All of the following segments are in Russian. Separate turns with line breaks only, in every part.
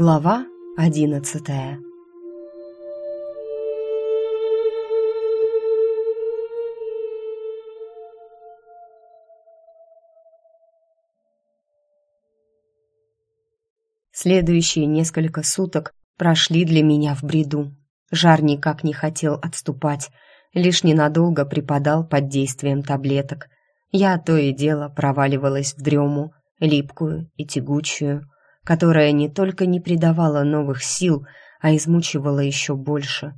Глава одиннадцатая Следующие несколько суток прошли для меня в бреду. Жар никак не хотел отступать, лишь ненадолго припадал под действием таблеток. Я то и дело проваливалась в дрему, липкую и тягучую, которая не только не придавала новых сил, а измучивала еще больше.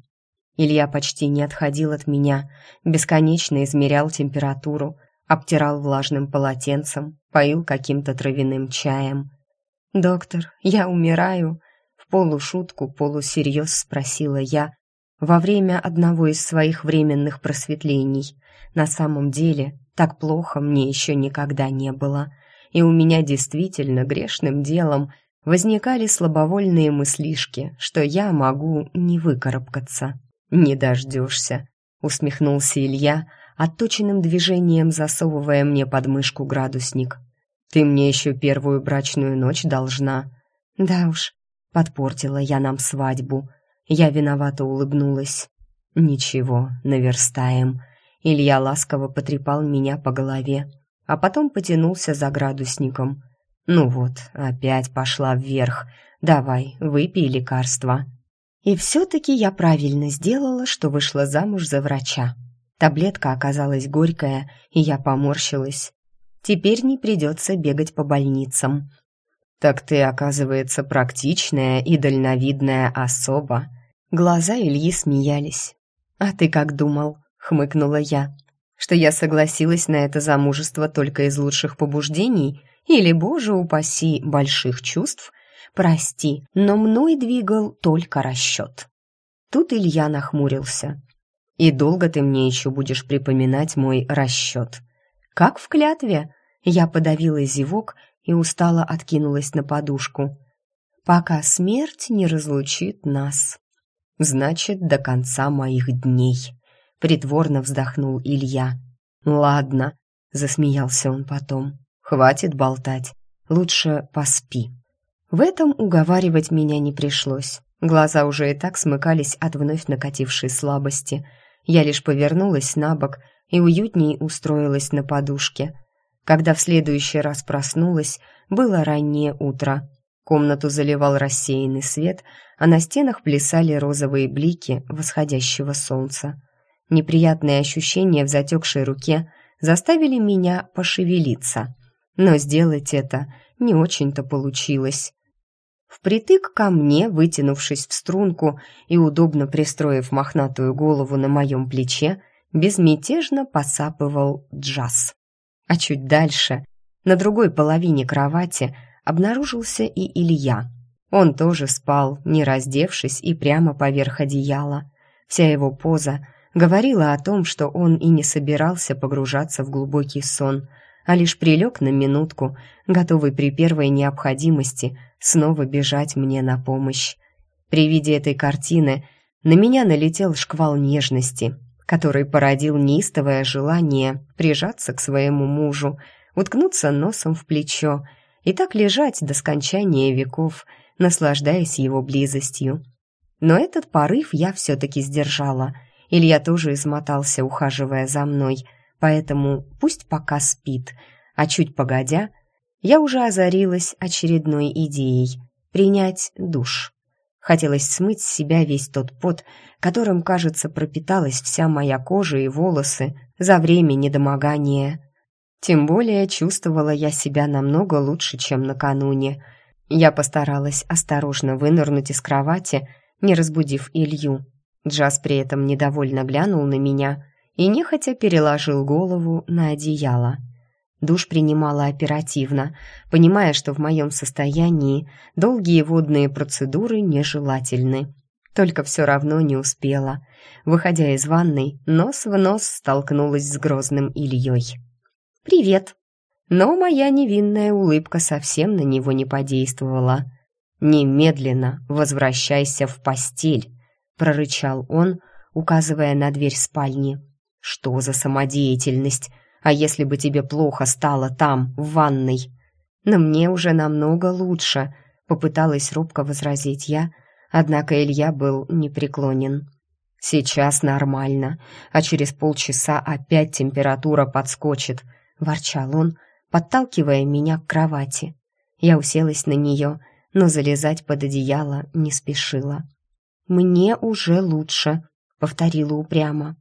Илья почти не отходил от меня, бесконечно измерял температуру, обтирал влажным полотенцем, поил каким-то травяным чаем. «Доктор, я умираю», — в полушутку, полусерьез спросила я во время одного из своих временных просветлений. На самом деле, так плохо мне еще никогда не было и у меня действительно грешным делом возникали слабовольные мыслишки, что я могу не выкарабкаться. «Не дождешься», — усмехнулся Илья, отточенным движением засовывая мне под мышку градусник. «Ты мне еще первую брачную ночь должна». «Да уж, подпортила я нам свадьбу». Я виновато улыбнулась. «Ничего, наверстаем». Илья ласково потрепал меня по голове а потом потянулся за градусником. «Ну вот, опять пошла вверх. Давай, выпей лекарство». И все-таки я правильно сделала, что вышла замуж за врача. Таблетка оказалась горькая, и я поморщилась. Теперь не придется бегать по больницам. «Так ты, оказывается, практичная и дальновидная особа». Глаза Ильи смеялись. «А ты как думал?» — хмыкнула я что я согласилась на это замужество только из лучших побуждений или, боже упаси, больших чувств? Прости, но мной двигал только расчет. Тут Илья нахмурился. «И долго ты мне еще будешь припоминать мой расчет?» «Как в клятве?» Я подавила зевок и устало откинулась на подушку. «Пока смерть не разлучит нас». «Значит, до конца моих дней» притворно вздохнул Илья. Ладно, засмеялся он потом. Хватит болтать. Лучше поспи. В этом уговаривать меня не пришлось. Глаза уже и так смыкались от вновь накатившей слабости. Я лишь повернулась на бок и уютней устроилась на подушке. Когда в следующий раз проснулась, было раннее утро. Комнату заливал рассеянный свет, а на стенах плясали розовые блики восходящего солнца. Неприятные ощущения в затекшей руке заставили меня пошевелиться, но сделать это не очень-то получилось. Впритык ко мне, вытянувшись в струнку и удобно пристроив мохнатую голову на моем плече, безмятежно посапывал джаз. А чуть дальше, на другой половине кровати, обнаружился и Илья. Он тоже спал, не раздевшись и прямо поверх одеяла. Вся его поза — говорила о том, что он и не собирался погружаться в глубокий сон, а лишь прилег на минутку, готовый при первой необходимости снова бежать мне на помощь. При виде этой картины на меня налетел шквал нежности, который породил неистовое желание прижаться к своему мужу, уткнуться носом в плечо и так лежать до скончания веков, наслаждаясь его близостью. Но этот порыв я все-таки сдержала — Илья тоже измотался, ухаживая за мной, поэтому пусть пока спит, а чуть погодя, я уже озарилась очередной идеей — принять душ. Хотелось смыть с себя весь тот пот, которым, кажется, пропиталась вся моя кожа и волосы за время недомогания. Тем более чувствовала я себя намного лучше, чем накануне. Я постаралась осторожно вынырнуть из кровати, не разбудив Илью. Джаз при этом недовольно глянул на меня и нехотя переложил голову на одеяло. Душ принимала оперативно, понимая, что в моем состоянии долгие водные процедуры нежелательны. Только все равно не успела. Выходя из ванной, нос в нос столкнулась с грозным Ильей. «Привет!» Но моя невинная улыбка совсем на него не подействовала. «Немедленно возвращайся в постель!» Прорычал он, указывая на дверь спальни. Что за самодеятельность? А если бы тебе плохо стало там, в ванной? Но мне уже намного лучше, Попыталась робко возразить я, однако Илья был непреклонен. «Сейчас нормально, а через полчаса опять температура подскочит», — ворчал он, подталкивая меня к кровати. Я уселась на нее, но залезать под одеяло не спешила. «Мне уже лучше», — повторила упрямо.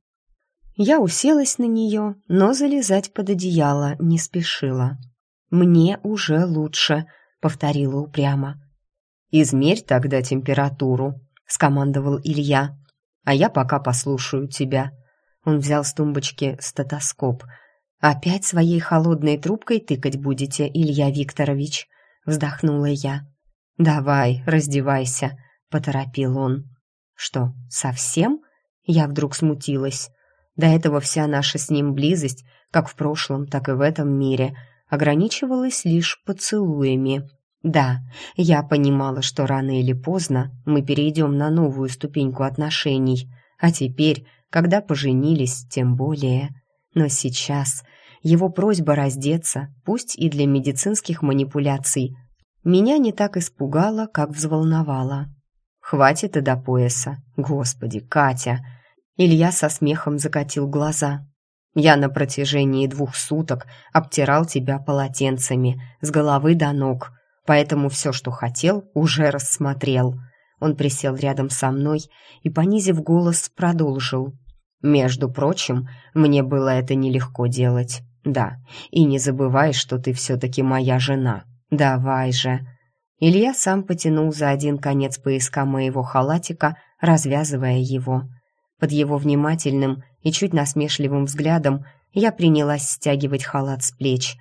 Я уселась на нее, но залезать под одеяло не спешила. «Мне уже лучше», — повторила упрямо. «Измерь тогда температуру», — скомандовал Илья. «А я пока послушаю тебя». Он взял с тумбочки стетоскоп. «Опять своей холодной трубкой тыкать будете, Илья Викторович?» — вздохнула я. «Давай, раздевайся», — поторопил он. «Что, совсем?» Я вдруг смутилась. До этого вся наша с ним близость, как в прошлом, так и в этом мире, ограничивалась лишь поцелуями. Да, я понимала, что рано или поздно мы перейдем на новую ступеньку отношений, а теперь, когда поженились, тем более. Но сейчас его просьба раздеться, пусть и для медицинских манипуляций, меня не так испугала, как взволновала. «Хватит и до пояса. Господи, Катя!» Илья со смехом закатил глаза. «Я на протяжении двух суток обтирал тебя полотенцами с головы до ног, поэтому все, что хотел, уже рассмотрел». Он присел рядом со мной и, понизив голос, продолжил. «Между прочим, мне было это нелегко делать. Да, и не забывай, что ты все-таки моя жена. Давай же». Илья сам потянул за один конец пояска моего халатика, развязывая его. Под его внимательным и чуть насмешливым взглядом я принялась стягивать халат с плеч,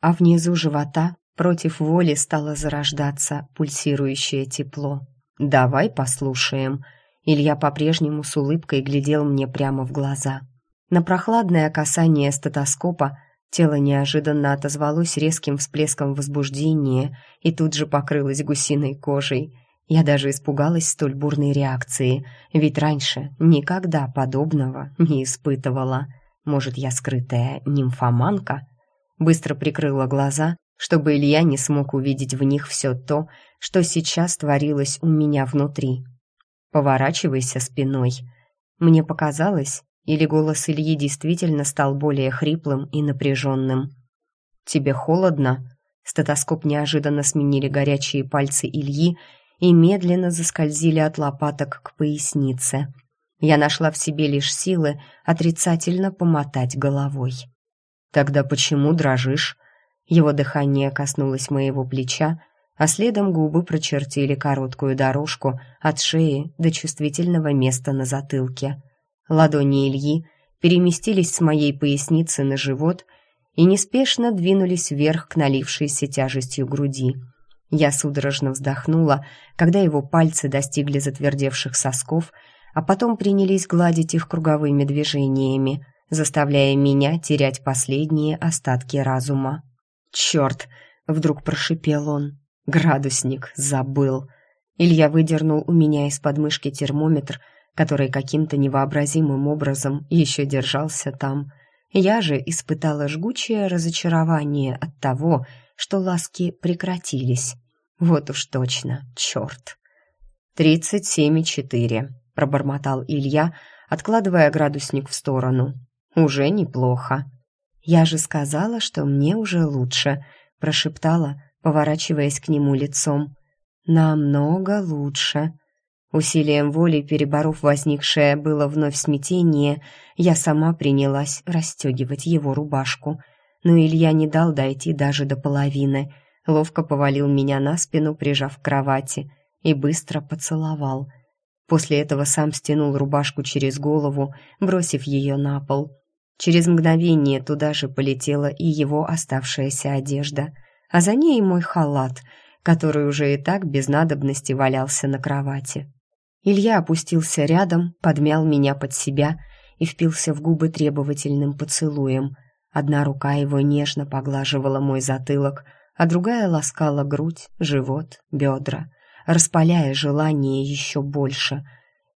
а внизу живота против воли стало зарождаться пульсирующее тепло. «Давай послушаем». Илья по-прежнему с улыбкой глядел мне прямо в глаза. На прохладное касание стетоскопа тело неожиданно отозвалось резким всплеском возбуждения и тут же покрылось гусиной кожей – я даже испугалась столь бурной реакции, ведь раньше никогда подобного не испытывала. Может, я скрытая нимфоманка? Быстро прикрыла глаза, чтобы Илья не смог увидеть в них все то, что сейчас творилось у меня внутри. «Поворачивайся спиной». Мне показалось, или голос Ильи действительно стал более хриплым и напряженным. «Тебе холодно?» Стетоскоп неожиданно сменили горячие пальцы Ильи, и медленно заскользили от лопаток к пояснице. Я нашла в себе лишь силы отрицательно помотать головой. «Тогда почему дрожишь?» Его дыхание коснулось моего плеча, а следом губы прочертили короткую дорожку от шеи до чувствительного места на затылке. Ладони Ильи переместились с моей поясницы на живот и неспешно двинулись вверх к налившейся тяжестью груди – я судорожно вздохнула, когда его пальцы достигли затвердевших сосков, а потом принялись гладить их круговыми движениями, заставляя меня терять последние остатки разума. «Черт!» — вдруг прошипел он. «Градусник забыл!» Илья выдернул у меня из подмышки термометр, который каким-то невообразимым образом еще держался там. Я же испытала жгучее разочарование от того, что ласки прекратились. Вот уж точно, черт. «Тридцать семь и четыре», — пробормотал Илья, откладывая градусник в сторону. «Уже неплохо». «Я же сказала, что мне уже лучше», — прошептала, поворачиваясь к нему лицом. «Намного лучше». Усилием воли, переборов возникшее было вновь смятение, я сама принялась расстегивать его рубашку. Но Илья не дал дойти даже до половины — ловко повалил меня на спину, прижав к кровати, и быстро поцеловал. После этого сам стянул рубашку через голову, бросив ее на пол. Через мгновение туда же полетела и его оставшаяся одежда, а за ней мой халат, который уже и так без надобности валялся на кровати. Илья опустился рядом, подмял меня под себя и впился в губы требовательным поцелуем. Одна рука его нежно поглаживала мой затылок, а другая ласкала грудь, живот, бедра, распаляя желание еще больше.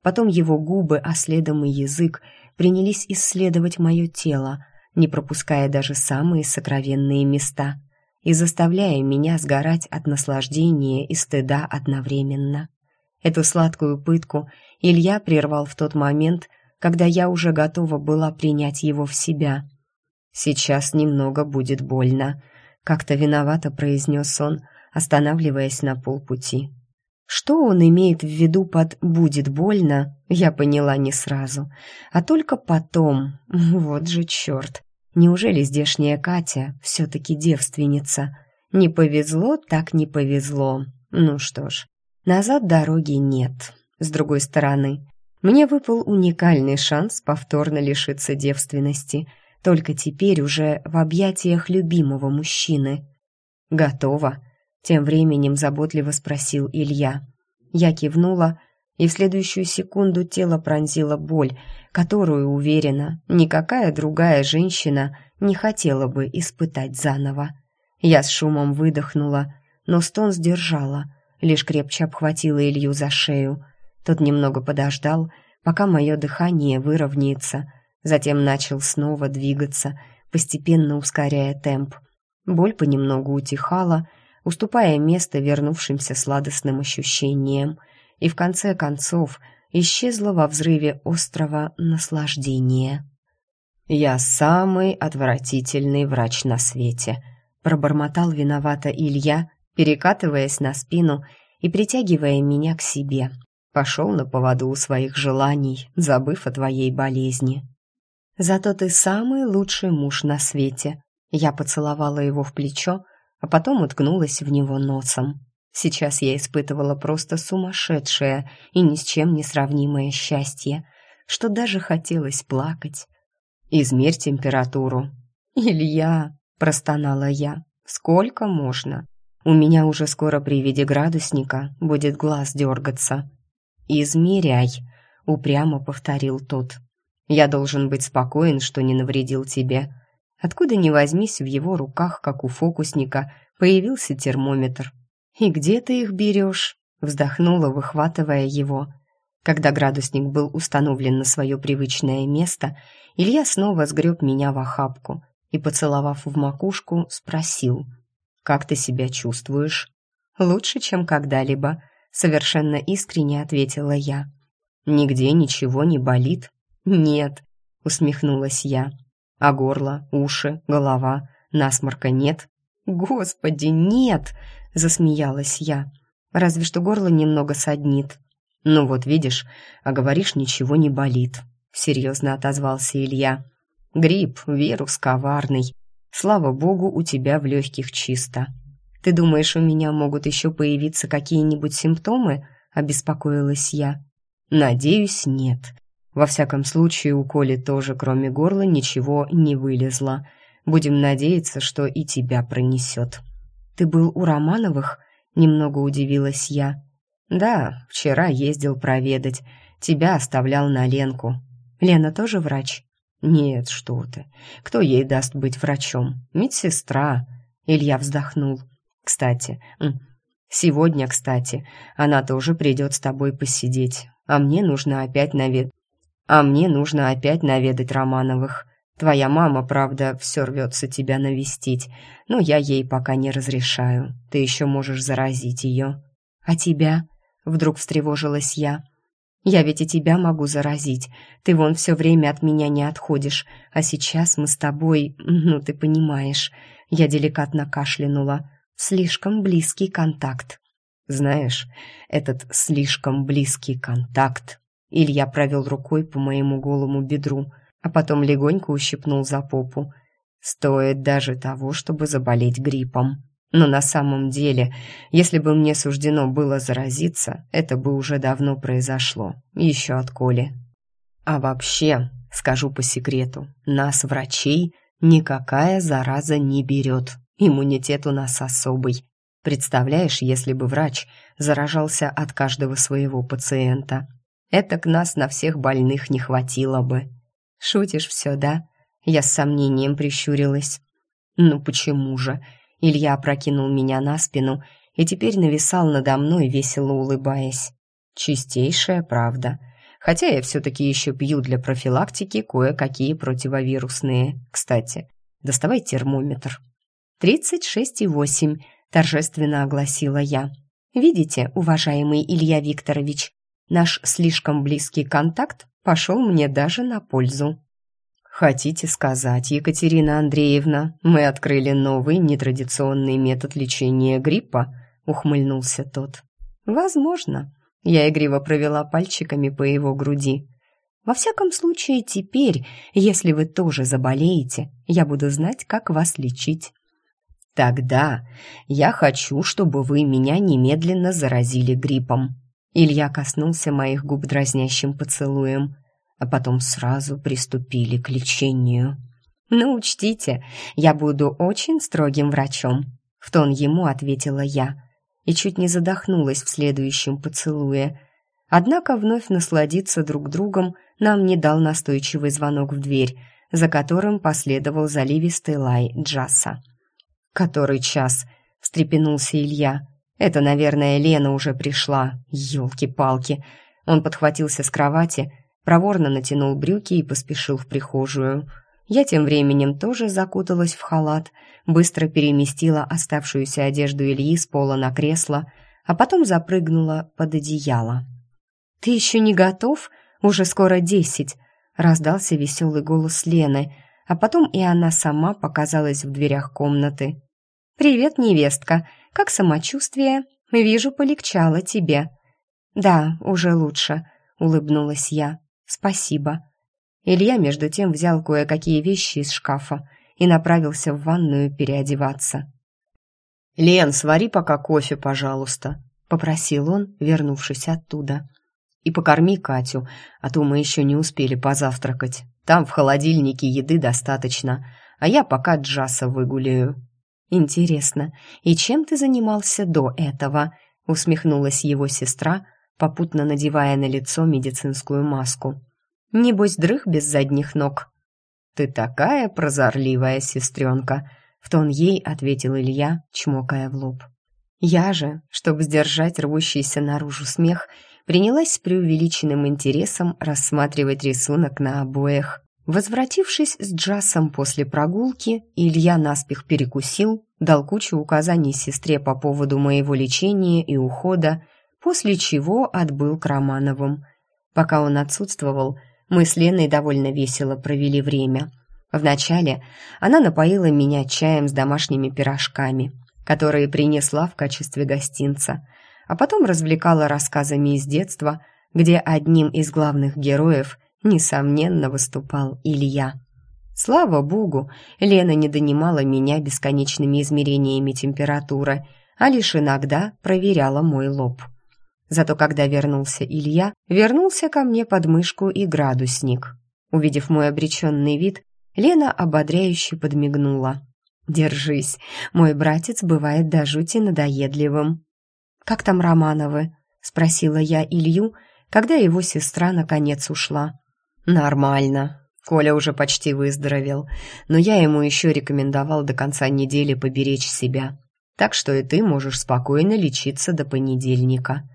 Потом его губы, а следом и язык, принялись исследовать мое тело, не пропуская даже самые сокровенные места. и заставляя меня сгорать от наслаждения и стыда одновременно. Эту сладкую пытку Илья прервал в тот момент, когда я уже готова была принять его в себя. «Сейчас немного будет больно», — как-то виновато произнес он, останавливаясь на полпути. Что он имеет в виду под «будет больно», я поняла не сразу, а только потом. Вот же черт! Неужели здешняя Катя все-таки девственница? Не повезло, так не повезло. Ну что ж, назад дороги нет. С другой стороны, мне выпал уникальный шанс повторно лишиться девственности, только теперь уже в объятиях любимого мужчины. «Готово?» Тем временем заботливо спросил Илья. Я кивнула, и в следующую секунду тело пронзила боль, которую, уверена, никакая другая женщина не хотела бы испытать заново. Я с шумом выдохнула, но стон сдержала, лишь крепче обхватила Илью за шею. Тот немного подождал, пока мое дыхание выровняется, затем начал снова двигаться, постепенно ускоряя темп. Боль понемногу утихала, уступая место вернувшимся сладостным ощущениям, и в конце концов исчезла во взрыве острого наслаждения. «Я самый отвратительный врач на свете», — пробормотал виновато Илья, перекатываясь на спину и притягивая меня к себе. Пошел на поводу у своих желаний, забыв о твоей болезни. «Зато ты самый лучший муж на свете», — я поцеловала его в плечо, а потом уткнулась в него носом. Сейчас я испытывала просто сумасшедшее и ни с чем не сравнимое счастье, что даже хотелось плакать. «Измерь температуру». «Илья!» — простонала я. «Сколько можно? У меня уже скоро при виде градусника будет глаз дергаться». «Измеряй», — упрямо повторил тот. «Я должен быть спокоен, что не навредил тебе. Откуда ни возьмись, в его руках, как у фокусника, появился термометр. «И где ты их берешь?» — вздохнула, выхватывая его. Когда градусник был установлен на свое привычное место, Илья снова сгреб меня в охапку и, поцеловав в макушку, спросил. «Как ты себя чувствуешь?» «Лучше, чем когда-либо», — совершенно искренне ответила я. «Нигде ничего не болит?» «Нет», — усмехнулась я. А горло, уши, голова, насморка нет? Господи, нет! Засмеялась я. Разве что горло немного саднит. Ну вот видишь, а говоришь, ничего не болит. Серьезно отозвался Илья. Грипп, вирус коварный. Слава богу, у тебя в легких чисто. Ты думаешь, у меня могут еще появиться какие-нибудь симптомы? Обеспокоилась я. Надеюсь, нет. Во всяком случае, у Коли тоже, кроме горла, ничего не вылезло. Будем надеяться, что и тебя пронесет. Ты был у Романовых? Немного удивилась я. Да, вчера ездил проведать. Тебя оставлял на Ленку. Лена тоже врач? Нет, что ты. Кто ей даст быть врачом? Медсестра. Илья вздохнул. Кстати, сегодня, кстати, она тоже придет с тобой посидеть. А мне нужно опять навед а мне нужно опять наведать Романовых. Твоя мама, правда, все рвется тебя навестить, но я ей пока не разрешаю. Ты еще можешь заразить ее. А тебя? Вдруг встревожилась я. Я ведь и тебя могу заразить. Ты вон все время от меня не отходишь, а сейчас мы с тобой, ну ты понимаешь. Я деликатно кашлянула. Слишком близкий контакт. Знаешь, этот слишком близкий контакт Илья провел рукой по моему голому бедру, а потом легонько ущипнул за попу. Стоит даже того, чтобы заболеть гриппом. Но на самом деле, если бы мне суждено было заразиться, это бы уже давно произошло, еще от Коли. А вообще, скажу по секрету, нас, врачей, никакая зараза не берет. Иммунитет у нас особый. Представляешь, если бы врач заражался от каждого своего пациента, Этак нас на всех больных не хватило бы. Шутишь все, да? Я с сомнением прищурилась. Ну почему же? Илья опрокинул меня на спину и теперь нависал надо мной, весело улыбаясь. Чистейшая правда. Хотя я все-таки еще пью для профилактики кое-какие противовирусные. Кстати, доставай термометр. тридцать шесть и восемь», — торжественно огласила я. «Видите, уважаемый Илья Викторович, наш слишком близкий контакт пошел мне даже на пользу». «Хотите сказать, Екатерина Андреевна, мы открыли новый нетрадиционный метод лечения гриппа?» — ухмыльнулся тот. «Возможно». Я игриво провела пальчиками по его груди. «Во всяком случае, теперь, если вы тоже заболеете, я буду знать, как вас лечить». «Тогда я хочу, чтобы вы меня немедленно заразили гриппом». Илья коснулся моих губ дразнящим поцелуем – а потом сразу приступили к лечению. «Ну, учтите, я буду очень строгим врачом», — в тон ему ответила я и чуть не задохнулась в следующем поцелуе. Однако вновь насладиться друг другом нам не дал настойчивый звонок в дверь, за которым последовал заливистый лай Джаса. «Который час?» — встрепенулся Илья. «Это, наверное, Лена уже пришла. Ёлки-палки!» Он подхватился с кровати, проворно натянул брюки и поспешил в прихожую. Я тем временем тоже закуталась в халат, быстро переместила оставшуюся одежду Ильи с пола на кресло, а потом запрыгнула под одеяло. «Ты еще не готов? Уже скоро десять!» — раздался веселый голос Лены, а потом и она сама показалась в дверях комнаты. «Привет, невестка! Как самочувствие? Вижу, полегчало тебе». «Да, уже лучше», — улыбнулась я. «Спасибо». Илья, между тем, взял кое-какие вещи из шкафа и направился в ванную переодеваться.
«Лен, свари пока кофе, пожалуйста», — попросил он, вернувшись оттуда. «И покорми Катю, а то мы еще не успели позавтракать. Там в холодильнике еды достаточно, а я пока Джаса выгуляю».
«Интересно, и чем ты занимался до этого?» — усмехнулась его сестра, — попутно надевая на лицо медицинскую маску. «Небось, дрых без задних ног».
«Ты такая прозорливая сестренка!» — в тон ей ответил Илья, чмокая в лоб.
Я же, чтобы сдержать рвущийся наружу смех, принялась с преувеличенным интересом рассматривать рисунок на обоях. Возвратившись с Джасом после прогулки, Илья наспех перекусил, дал кучу указаний сестре по поводу моего лечения и ухода, после чего отбыл к Романовым. Пока он отсутствовал, мы с Леной довольно весело провели время. Вначале она напоила меня чаем с домашними пирожками, которые принесла в качестве гостинца, а потом развлекала рассказами из детства, где одним из главных героев, несомненно, выступал Илья. Слава богу, Лена не донимала меня бесконечными измерениями температуры, а лишь иногда проверяла мой лоб. Зато когда вернулся Илья, вернулся ко мне под мышку и градусник. Увидев мой обреченный вид, Лена ободряюще подмигнула. «Держись, мой братец бывает до жути надоедливым». «Как там Романовы?» — спросила я Илью, когда его сестра наконец ушла.
«Нормально. Коля уже почти выздоровел, но я ему еще рекомендовал до конца недели поберечь себя. Так что и ты можешь спокойно лечиться до понедельника»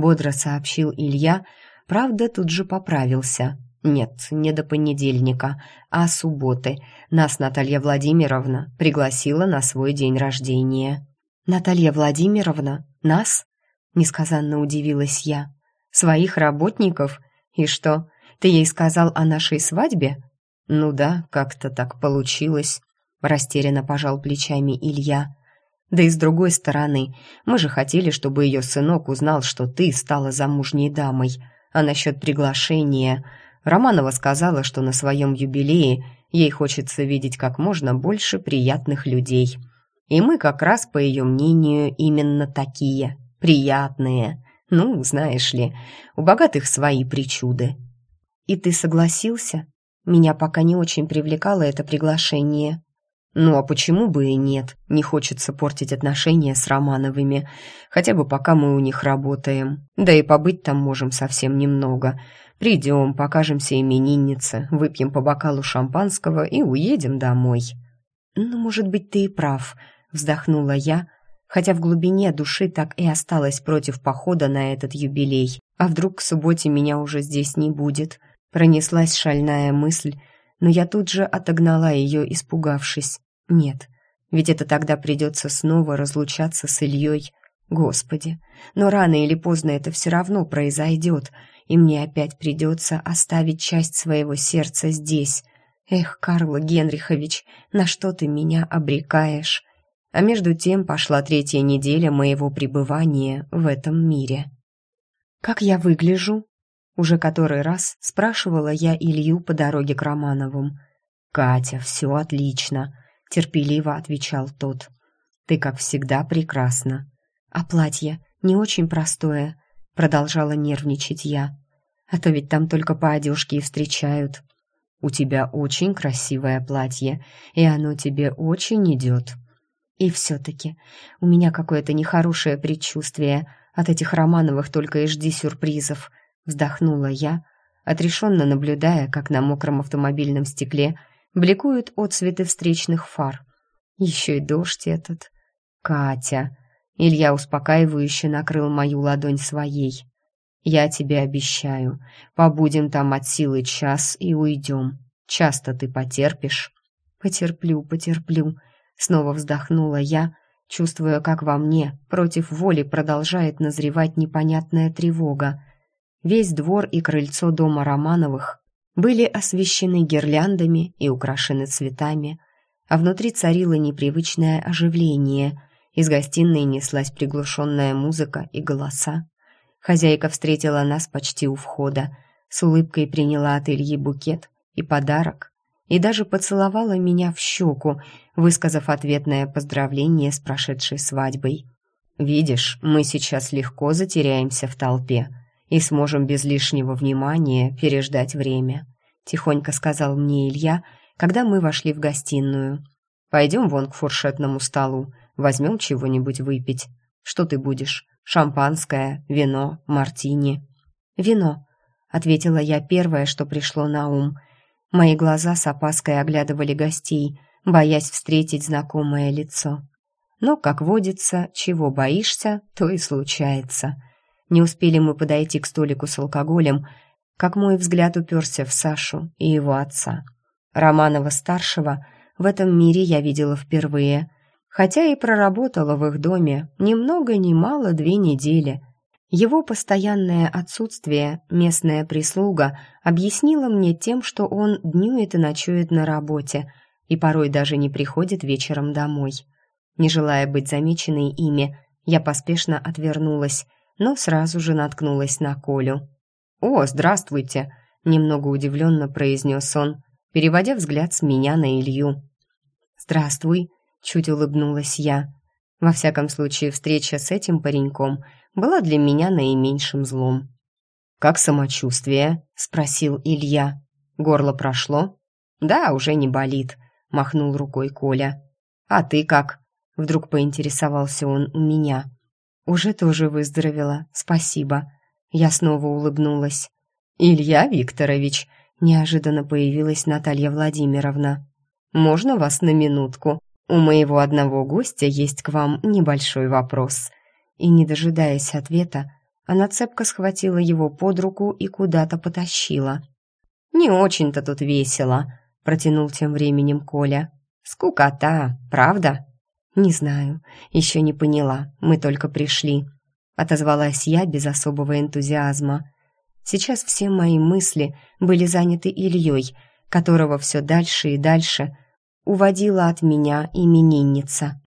бодро сообщил Илья, правда, тут же поправился. Нет, не до понедельника, а субботы. Нас Наталья Владимировна пригласила на свой день рождения.
Наталья Владимировна? Нас? Несказанно удивилась я. Своих работников? И что, ты ей сказал о нашей свадьбе?
Ну да, как-то так получилось, растерянно пожал плечами Илья. Да и с другой стороны, мы же хотели, чтобы ее сынок узнал, что ты стала замужней дамой. А насчет приглашения... Романова сказала, что на своем юбилее ей хочется видеть как можно больше приятных людей. И мы как раз, по ее мнению, именно такие. Приятные. Ну, знаешь ли, у богатых свои причуды.
И ты согласился? Меня пока не очень привлекало это приглашение.
Ну а почему бы и нет? Не хочется портить отношения с Романовыми, хотя бы пока мы у них работаем. Да и побыть там можем совсем немного. Придем, покажемся имениннице, выпьем по бокалу шампанского и уедем домой.
Ну, может быть, ты и прав, вздохнула я, хотя в глубине души так и осталась против похода на этот юбилей. А вдруг к субботе меня уже здесь не будет? Пронеслась шальная мысль, но я тут же отогнала ее, испугавшись. Нет, Ведь это тогда придется снова разлучаться с Ильей. Господи, но рано или поздно это все равно произойдет, и мне опять придется оставить часть своего сердца здесь. Эх, Карл Генрихович, на что ты меня обрекаешь? А между тем пошла третья неделя моего пребывания в этом мире. «Как я выгляжу?» Уже который раз спрашивала я Илью по дороге к Романовым. «Катя, все отлично», — терпеливо отвечал тот. «Ты, как всегда, прекрасна». «А платье не очень простое», — продолжала нервничать я. «А то ведь там только по одежке и встречают». «У тебя очень красивое платье, и оно тебе очень идет». «И все-таки у меня какое-то нехорошее предчувствие», от этих Романовых только и жди сюрпризов», — вздохнула я, отрешенно наблюдая, как на мокром автомобильном стекле бликуют отсветы встречных фар. Еще и дождь этот. «Катя!» Илья успокаивающе накрыл мою ладонь своей. «Я тебе обещаю, побудем там от силы час и уйдем. Часто ты потерпишь?» «Потерплю, потерплю», — снова вздохнула я, чувствуя, как во мне против воли продолжает назревать непонятная тревога. Весь двор и крыльцо дома Романовых были освещены гирляндами и украшены цветами, а внутри царило непривычное оживление. Из гостиной неслась приглушенная музыка и голоса. Хозяйка встретила нас почти у входа, с улыбкой приняла от Ильи букет и подарок, и даже поцеловала меня в щеку, высказав ответное поздравление с прошедшей свадьбой. «Видишь, мы сейчас легко затеряемся в толпе и сможем без лишнего внимания переждать время», тихонько сказал мне Илья, когда мы вошли в гостиную. «Пойдем вон к фуршетному столу, возьмем чего-нибудь выпить. Что ты будешь? Шампанское, вино, мартини?» «Вино», — ответила я первое, что пришло на ум — Мои глаза с опаской оглядывали гостей, боясь встретить знакомое лицо. Но, как водится, чего боишься, то и случается. Не успели мы подойти к столику с алкоголем, как мой взгляд уперся в Сашу и его отца. Романова-старшего в этом мире я видела впервые, хотя и проработала в их доме ни много ни мало две недели — его постоянное отсутствие местная прислуга объяснила мне тем, что он днюет и ночует на работе и порой даже не приходит вечером домой. Не желая быть замеченной ими, я поспешно отвернулась, но сразу же наткнулась на Колю. «О, здравствуйте!» — немного удивленно произнес он, переводя взгляд с меня на Илью. «Здравствуй!» — чуть улыбнулась я. Во всяком случае, встреча с этим пареньком — была для меня наименьшим злом. «Как самочувствие?» — спросил Илья. «Горло прошло?» «Да, уже не болит», — махнул рукой Коля. «А ты как?» — вдруг поинтересовался он у меня. «Уже тоже выздоровела, спасибо». Я снова улыбнулась. «Илья Викторович», — неожиданно появилась Наталья Владимировна. «Можно вас на минутку? У моего одного гостя есть к вам небольшой вопрос» и, не дожидаясь ответа, она цепко схватила его под руку и куда-то потащила. «Не очень-то тут весело», — протянул тем временем Коля. «Скукота, правда?» «Не знаю, еще не поняла, мы только пришли», — отозвалась я без особого энтузиазма. Сейчас все мои мысли были заняты Ильей, которого все дальше и дальше уводила от меня именинница.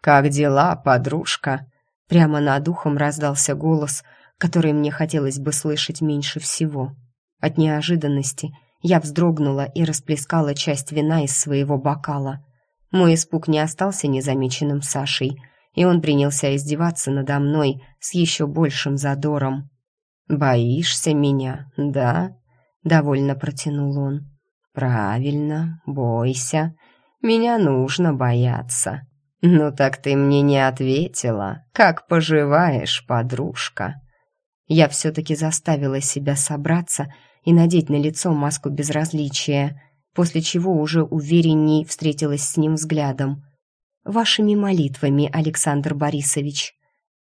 «Как дела, подружка?» Прямо над ухом раздался голос, который мне хотелось бы слышать меньше всего. От неожиданности я вздрогнула и расплескала часть вина из своего бокала. Мой испуг не остался незамеченным Сашей, и он принялся издеваться надо мной с еще большим задором. «Боишься меня, да?» — довольно протянул он. «Правильно, бойся. Меня нужно бояться. «Ну так ты мне не ответила. Как поживаешь, подружка?» Я все-таки заставила себя собраться и надеть на лицо маску безразличия, после чего уже уверенней встретилась с ним взглядом. «Вашими молитвами, Александр Борисович».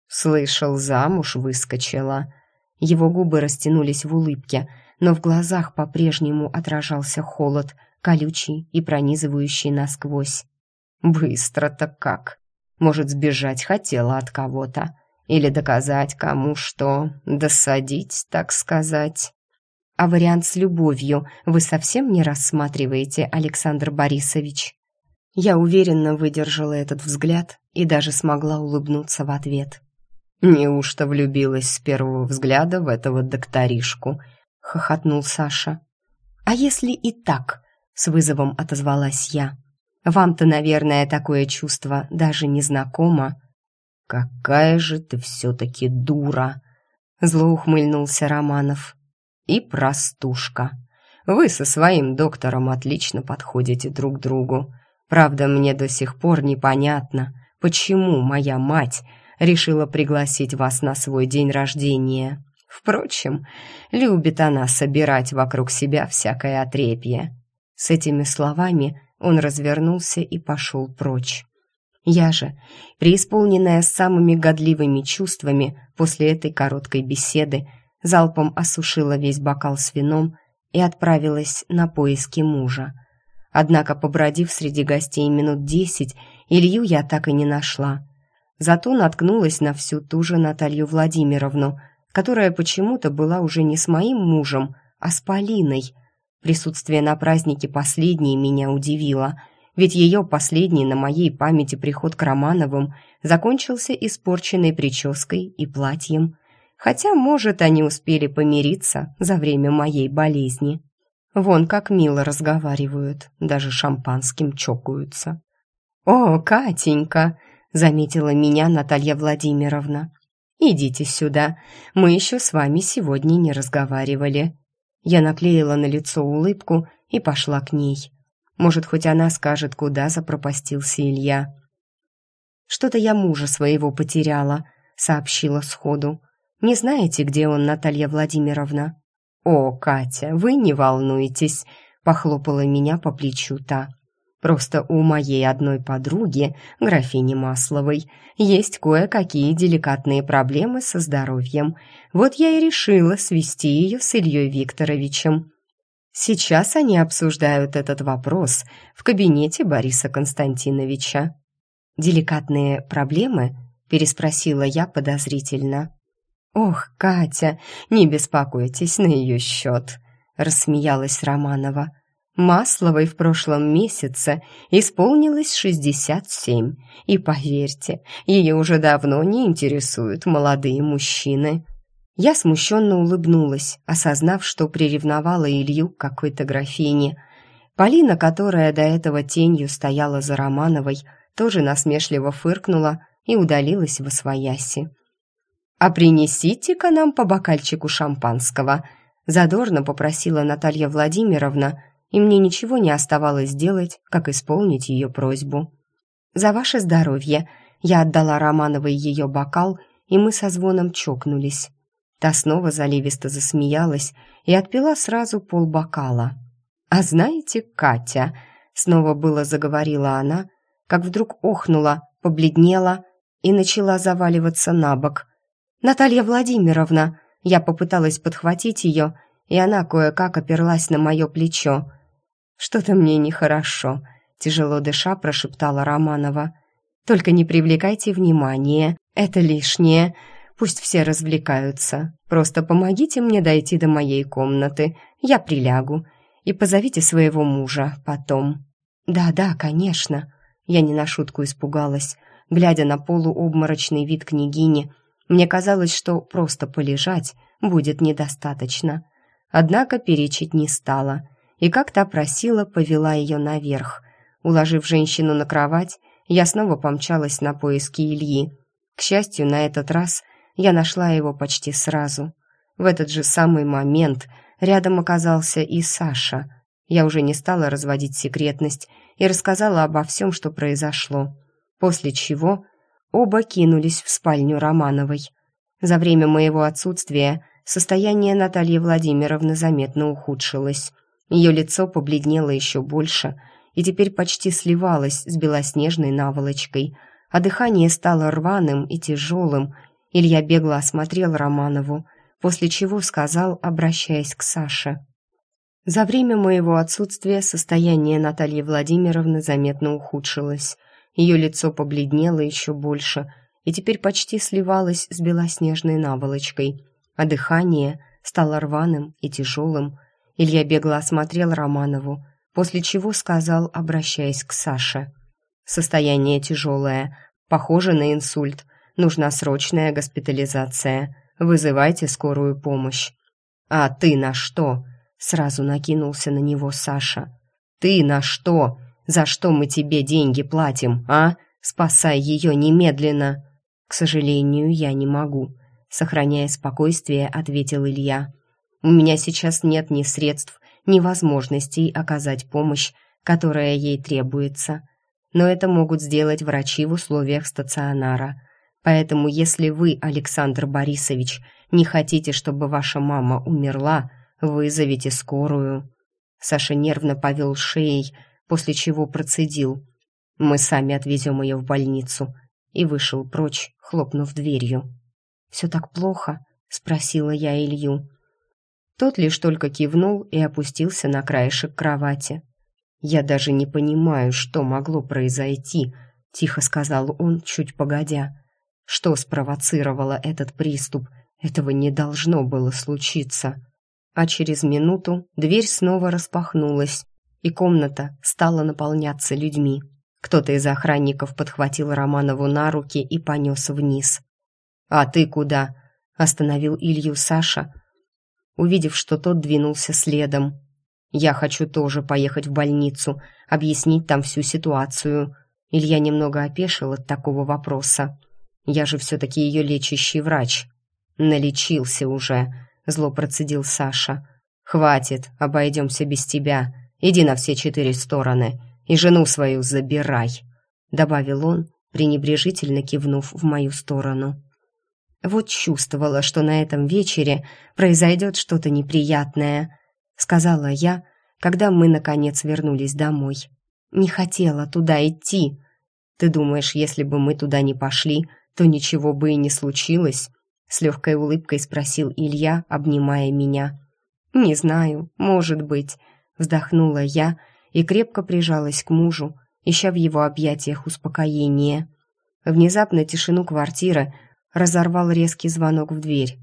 «Слышал, замуж выскочила». Его губы растянулись в улыбке, но в глазах по-прежнему отражался холод, колючий и пронизывающий насквозь.
Быстро-то как? Может, сбежать хотела от кого-то? Или доказать кому что? Досадить, так сказать?
А вариант с любовью вы совсем не рассматриваете, Александр Борисович? Я уверенно выдержала этот взгляд и даже смогла улыбнуться в ответ.
«Неужто влюбилась с первого взгляда в этого докторишку?» — хохотнул Саша.
«А если и так?» — с вызовом отозвалась я. «Вам-то, наверное, такое чувство даже не знакомо».
«Какая же ты все-таки дура!» — зло ухмыльнулся Романов. «И простушка. Вы со своим доктором отлично подходите друг другу. Правда, мне до сих пор непонятно, почему моя мать решила пригласить вас на свой день рождения. Впрочем, любит она собирать вокруг себя всякое отрепье». С этими словами он развернулся и пошел прочь.
Я же, преисполненная самыми годливыми чувствами после этой короткой беседы, залпом осушила весь бокал с вином и отправилась на поиски мужа. Однако, побродив среди гостей минут десять, Илью я так и не нашла. Зато наткнулась на всю ту же Наталью Владимировну, которая почему-то была уже не с моим мужем, а с Полиной. Присутствие на празднике последней меня удивило — ведь ее последний на моей памяти приход к Романовым закончился испорченной прической и платьем. Хотя, может, они успели помириться за время моей болезни. Вон как мило разговаривают, даже шампанским чокаются. «О, Катенька!» — заметила меня Наталья Владимировна. «Идите сюда, мы еще с вами сегодня не разговаривали». Я наклеила на лицо улыбку и пошла к ней. Может, хоть она скажет, куда запропастился Илья. «Что-то я мужа своего потеряла», — сообщила сходу. «Не знаете, где он, Наталья Владимировна?» «О, Катя, вы не волнуйтесь», — похлопала меня по плечу та. «Просто у моей одной подруги, графини Масловой, есть кое-какие деликатные проблемы со здоровьем. Вот я и решила свести ее с Ильей Викторовичем. Сейчас они обсуждают этот вопрос в кабинете Бориса Константиновича. «Деликатные проблемы?» – переспросила я подозрительно. «Ох, Катя, не беспокойтесь на ее счет», – рассмеялась Романова. Масловой в прошлом месяце исполнилось шестьдесят семь, и, поверьте, ее уже давно не интересуют молодые мужчины. Я смущенно улыбнулась, осознав, что приревновала Илью к какой-то графине. Полина, которая до этого тенью стояла за Романовой, тоже насмешливо фыркнула и удалилась во свояси. «А принесите-ка нам по бокальчику шампанского», задорно попросила Наталья Владимировна, и мне ничего не оставалось делать, как исполнить ее просьбу. «За ваше здоровье!» Я отдала Романовой ее бокал, и мы со звоном чокнулись. Та снова заливисто засмеялась и отпила сразу полбокала. «А знаете, Катя...» — снова было заговорила она, как вдруг охнула, побледнела и начала заваливаться на бок. «Наталья Владимировна!» Я попыталась подхватить ее, и она кое-как оперлась на мое плечо. «Что-то мне нехорошо», — тяжело дыша прошептала Романова. «Только не привлекайте внимания, это лишнее. Пусть все развлекаются. Просто помогите мне дойти до моей комнаты. Я прилягу. И позовите своего мужа потом». «Да-да, конечно». Я не на шутку испугалась. Глядя на полуобморочный вид княгини, мне казалось, что просто полежать будет недостаточно. Однако перечить не стала. И как та просила, повела ее наверх. Уложив женщину на кровать, я снова помчалась на поиски Ильи. К счастью, на этот раз – я нашла его почти сразу. В этот же самый момент рядом оказался и Саша. Я уже не стала разводить секретность и рассказала обо всем, что произошло. После чего оба кинулись в спальню Романовой. За время моего отсутствия состояние Натальи Владимировны заметно ухудшилось. Ее лицо побледнело еще больше и теперь почти сливалось с белоснежной наволочкой, а дыхание стало рваным и тяжелым, Илья бегло осмотрел Романову, после чего сказал, обращаясь к Саше. «За время моего отсутствия состояние Натальи Владимировны заметно ухудшилось. Ее лицо побледнело еще больше и теперь почти сливалось с белоснежной наволочкой, а дыхание стало рваным и тяжелым. Илья бегло осмотрел Романову, после чего сказал, обращаясь к Саше. «Состояние тяжелое, похоже на инсульт, нужна срочная госпитализация. Вызывайте скорую помощь». «А ты на что?» — сразу накинулся на него Саша. «Ты на что? За что мы тебе деньги платим, а? Спасай ее немедленно!» «К сожалению, я не могу», — сохраняя спокойствие, ответил Илья. «У меня сейчас нет ни средств, ни возможностей оказать помощь, которая ей требуется. Но это могут сделать врачи в условиях стационара. Поэтому, если вы, Александр Борисович, не хотите, чтобы ваша мама умерла, вызовите скорую». Саша нервно повел шеей, после чего процедил. «Мы сами отвезем ее в больницу», и вышел прочь, хлопнув дверью. «Все так плохо?» — спросила я Илью. Тот лишь только кивнул и опустился на краешек кровати. «Я даже не понимаю, что могло произойти», — тихо сказал он, чуть погодя. «Что спровоцировало этот приступ? Этого не должно было случиться». А через минуту дверь снова распахнулась, и комната стала наполняться людьми. Кто-то из охранников подхватил Романову на руки и понес вниз. «А ты куда?» — остановил Илью Саша, увидев, что тот двинулся следом. «Я хочу тоже поехать в больницу, объяснить там всю ситуацию». Илья немного опешил от такого вопроса. «Я же все-таки ее лечащий врач». «Налечился уже», — зло процедил Саша. «Хватит, обойдемся без тебя. Иди на все четыре стороны и жену свою забирай», — добавил он, пренебрежительно кивнув в мою сторону. «Вот чувствовала, что на этом вечере произойдет что-то неприятное», — сказала я, когда мы, наконец, вернулись домой. «Не хотела туда идти. Ты думаешь, если бы мы туда не пошли, то ничего бы и не случилось?» С легкой улыбкой спросил Илья, обнимая меня. «Не знаю, может быть», — вздохнула я, — и крепко прижалась к мужу, ища в его объятиях успокоение. Внезапно тишину квартиры разорвал резкий звонок в дверь.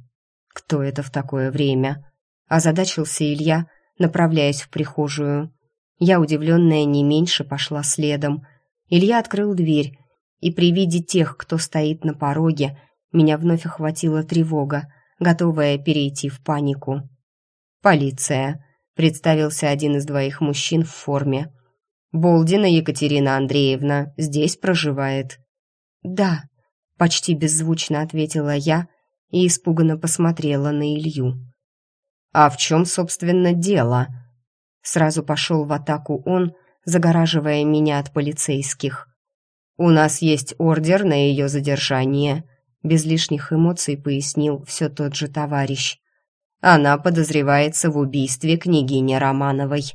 «Кто это в такое время?» Озадачился Илья, направляясь в прихожую. Я, удивленная не меньше, пошла следом. Илья открыл дверь, и при виде тех, кто стоит на пороге, меня вновь охватила тревога, готовая перейти в панику. «Полиция!» Представился один из двоих мужчин в форме. «Болдина Екатерина Андреевна здесь проживает?» «Да», — почти беззвучно ответила я и испуганно посмотрела на Илью. «А в чем, собственно, дело?» Сразу пошел в атаку он, загораживая меня от полицейских. «У нас есть ордер на ее задержание», — без лишних эмоций пояснил все тот же товарищ. Она подозревается в убийстве княгини Романовой.